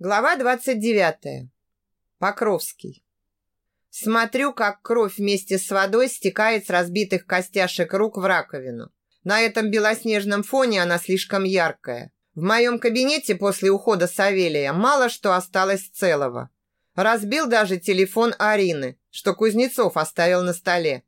Глава 29. Покровский. Смотрю, как кровь вместе с водой стекает с разбитых костяшек рук в раковину. На этом белоснежном фоне она слишком яркая. В моем кабинете после ухода Савелия мало что осталось целого. Разбил даже телефон Арины, что Кузнецов оставил на столе.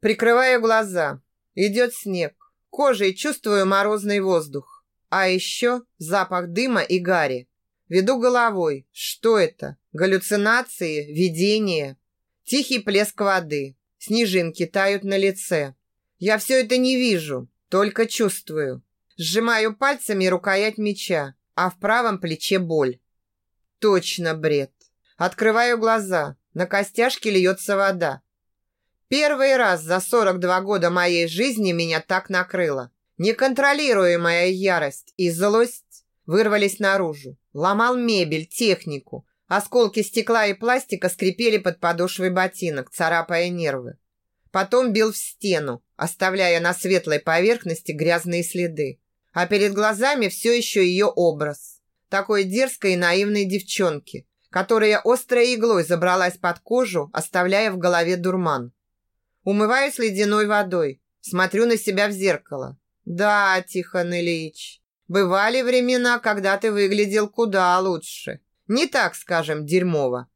Прикрываю глаза. Идет снег. Кожей чувствую морозный воздух. А еще запах дыма и гари. Веду головой. Что это? Галлюцинации? Видение? Тихий плеск воды. Снежинки тают на лице. Я все это не вижу, только чувствую. Сжимаю пальцами рукоять меча, а в правом плече боль. Точно бред. Открываю глаза. На костяшке льется вода. Первый раз за 42 года моей жизни меня так накрыло. Неконтролируемая ярость и злость вырвались наружу. Ломал мебель, технику. Осколки стекла и пластика скрипели под подошвой ботинок, царапая нервы. Потом бил в стену, оставляя на светлой поверхности грязные следы. А перед глазами все еще ее образ. Такой дерзкой и наивной девчонки, которая острой иглой забралась под кожу, оставляя в голове дурман. Умываюсь ледяной водой, смотрю на себя в зеркало. Да, Тихон Ильич, Бывали времена, когда ты выглядел куда лучше. Не так, скажем, дерьмово.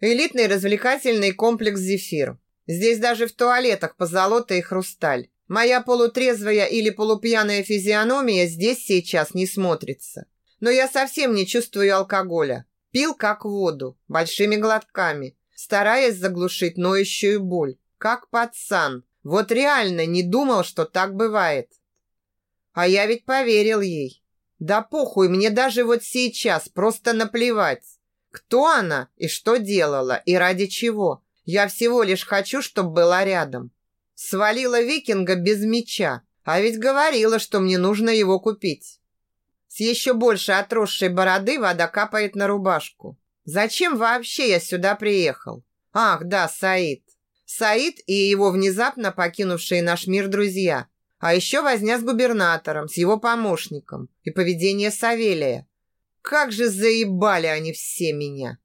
Элитный развлекательный комплекс «Зефир». Здесь даже в туалетах позолота и хрусталь. Моя полутрезвая или полупьяная физиономия здесь сейчас не смотрится. Но я совсем не чувствую алкоголя. Пил как воду, большими глотками, стараясь заглушить ноющую боль. Как пацан. Вот реально не думал, что так бывает. А я ведь поверил ей. Да похуй, мне даже вот сейчас просто наплевать. Кто она и что делала, и ради чего. Я всего лишь хочу, чтобы была рядом. Свалила викинга без меча, а ведь говорила, что мне нужно его купить. С еще больше отросшей бороды вода капает на рубашку. Зачем вообще я сюда приехал? Ах, да, Саид. Саид и его внезапно покинувшие наш мир друзья – а еще возня с губернатором, с его помощником и поведение Савелия. Как же заебали они все меня.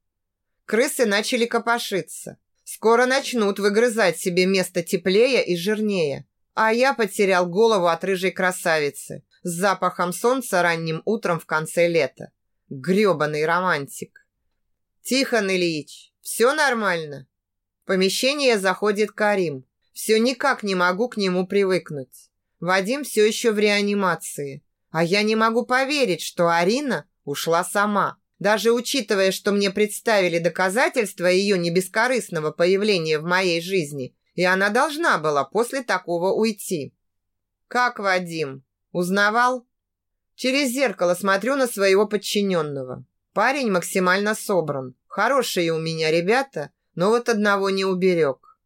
Крысы начали копошиться. Скоро начнут выгрызать себе место теплее и жирнее. А я потерял голову от рыжей красавицы с запахом солнца ранним утром в конце лета. Грёбаный романтик. Тихон Ильич, все нормально? В помещение заходит Карим. Все никак не могу к нему привыкнуть. Вадим все еще в реанимации. А я не могу поверить, что Арина ушла сама. Даже учитывая, что мне представили доказательства ее небескорыстного появления в моей жизни, и она должна была после такого уйти. «Как Вадим? Узнавал?» Через зеркало смотрю на своего подчиненного. Парень максимально собран. Хорошие у меня ребята, но вот одного не уберег.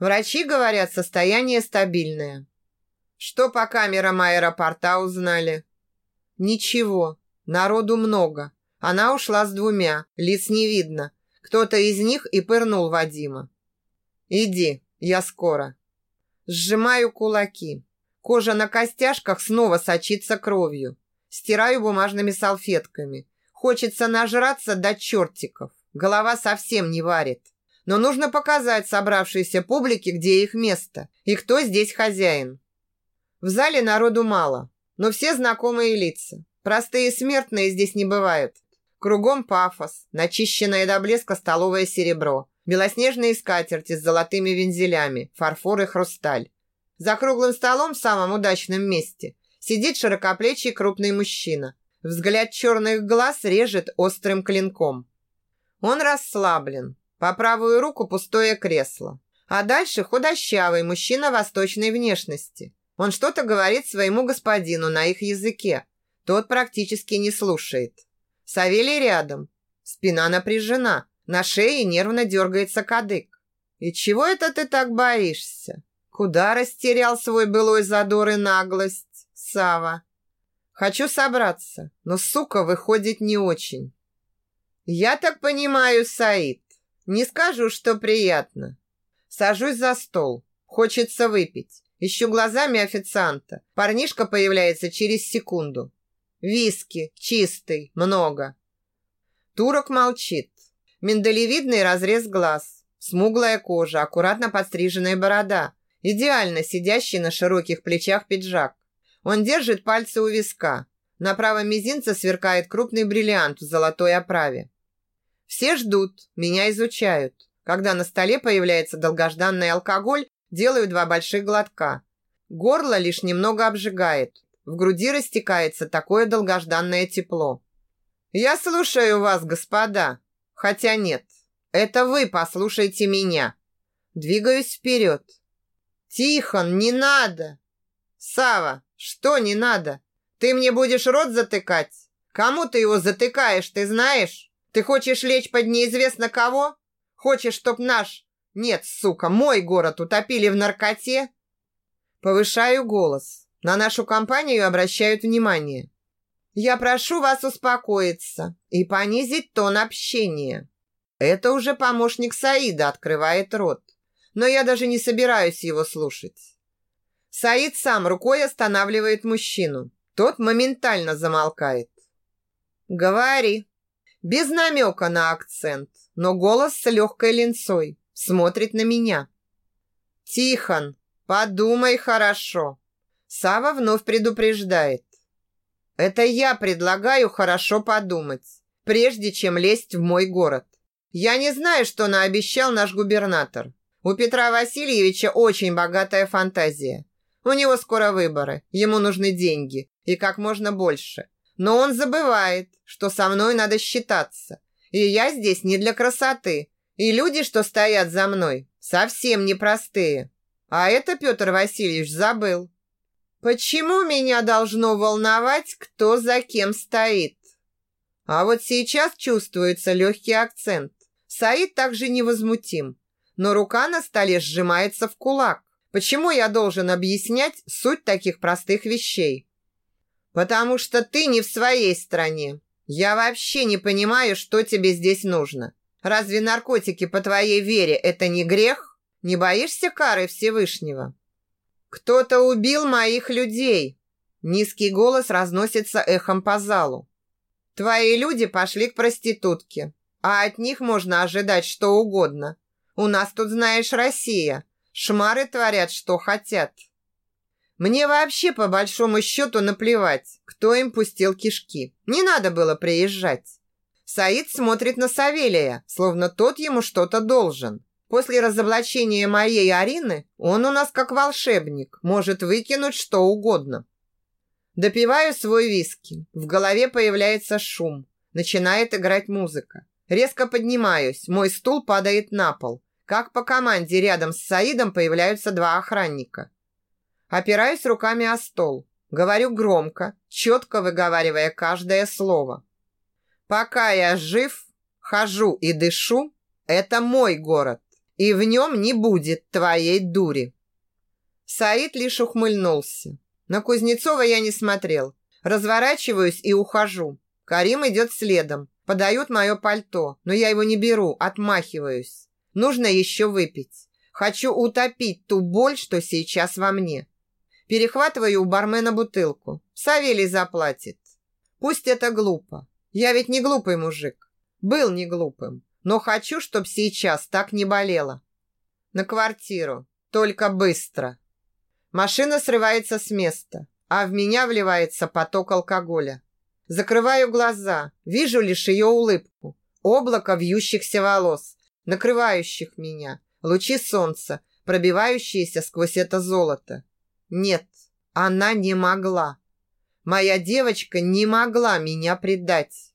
Врачи говорят, состояние стабильное. Что по камерам аэропорта узнали? Ничего. Народу много. Она ушла с двумя. Лиц не видно. Кто-то из них и пырнул Вадима. Иди, я скоро. Сжимаю кулаки. Кожа на костяшках снова сочится кровью. Стираю бумажными салфетками. Хочется нажраться до чертиков. Голова совсем не варит. Но нужно показать собравшейся публике, где их место и кто здесь хозяин. В зале народу мало, но все знакомые лица. Простые смертные здесь не бывают. Кругом пафос, начищенное до блеска столовое серебро, белоснежные скатерти с золотыми вензелями, фарфор и хрусталь. За круглым столом в самом удачном месте сидит широкоплечий крупный мужчина. Взгляд черных глаз режет острым клинком. Он расслаблен. По правую руку пустое кресло. А дальше худощавый мужчина восточной внешности. Он что-то говорит своему господину на их языке. Тот практически не слушает. Савелий рядом. Спина напряжена. На шее нервно дергается кадык. «И чего это ты так боишься? Куда растерял свой былой задор и наглость, Сава? Хочу собраться, но, сука, выходит не очень. Я так понимаю, Саид. Не скажу, что приятно. Сажусь за стол. Хочется выпить. Ищу глазами официанта. Парнишка появляется через секунду. Виски, чистый, много. Турок молчит. Миндалевидный разрез глаз, смуглая кожа, аккуратно подстриженная борода, идеально сидящий на широких плечах пиджак. Он держит пальцы у виска. На правом мизинце сверкает крупный бриллиант в золотой оправе. Все ждут, меня изучают. Когда на столе появляется долгожданный алкоголь, делаю два больших глотка. Горло лишь немного обжигает. В груди растекается такое долгожданное тепло. Я слушаю вас, господа. Хотя нет, это вы послушайте меня. Двигаюсь вперед. Тихон, не надо. Сава, что не надо? Ты мне будешь рот затыкать? Кому ты его затыкаешь, ты знаешь? Ты хочешь лечь под неизвестно кого? Хочешь, чтоб наш... Нет, сука, мой город утопили в наркоте? Повышаю голос. На нашу компанию обращают внимание. Я прошу вас успокоиться и понизить тон общения. Это уже помощник Саида открывает рот. Но я даже не собираюсь его слушать. Саид сам рукой останавливает мужчину. Тот моментально замолкает. «Говори», без намека на акцент, но голос с легкой линцой. Смотрит на меня. «Тихон, подумай хорошо». Сава вновь предупреждает. «Это я предлагаю хорошо подумать, прежде чем лезть в мой город. Я не знаю, что наобещал наш губернатор. У Петра Васильевича очень богатая фантазия. У него скоро выборы, ему нужны деньги, и как можно больше. Но он забывает, что со мной надо считаться. И я здесь не для красоты. И люди, что стоят за мной, совсем непростые. А это Петр Васильевич забыл. Почему меня должно волновать, кто за кем стоит? А вот сейчас чувствуется легкий акцент. Саид также невозмутим, но рука на столе сжимается в кулак. Почему я должен объяснять суть таких простых вещей? Потому что ты не в своей стране. Я вообще не понимаю, что тебе здесь нужно. Разве наркотики по твоей вере это не грех? Не боишься кары Всевышнего? Кто-то убил моих людей. Низкий голос разносится эхом по залу. Твои люди пошли к проститутке, а от них можно ожидать что угодно. У нас тут, знаешь, Россия. Шмары творят, что хотят. Мне вообще по большому счету наплевать, кто им пустил кишки. Не надо было приезжать. Саид смотрит на Савелия, словно тот ему что-то должен. После разоблачения моей Арины он у нас как волшебник, может выкинуть что угодно. Допиваю свой виски. В голове появляется шум. Начинает играть музыка. Резко поднимаюсь, мой стул падает на пол. Как по команде рядом с Саидом появляются два охранника. Опираюсь руками о стол. Говорю громко, четко выговаривая каждое слово. Пока я жив, хожу и дышу, это мой город, и в нем не будет твоей дури. Саид лишь ухмыльнулся. На Кузнецова я не смотрел. Разворачиваюсь и ухожу. Карим идет следом. Подают мое пальто, но я его не беру, отмахиваюсь. Нужно еще выпить. Хочу утопить ту боль, что сейчас во мне. Перехватываю у бармена бутылку. Савелий заплатит. Пусть это глупо. Я ведь не глупый мужик. Был не глупым. Но хочу, чтобы сейчас так не болело. На квартиру. Только быстро. Машина срывается с места, а в меня вливается поток алкоголя. Закрываю глаза, вижу лишь ее улыбку. Облако вьющихся волос, накрывающих меня. Лучи солнца, пробивающиеся сквозь это золото. Нет, она не могла. Моя девочка не могла меня предать.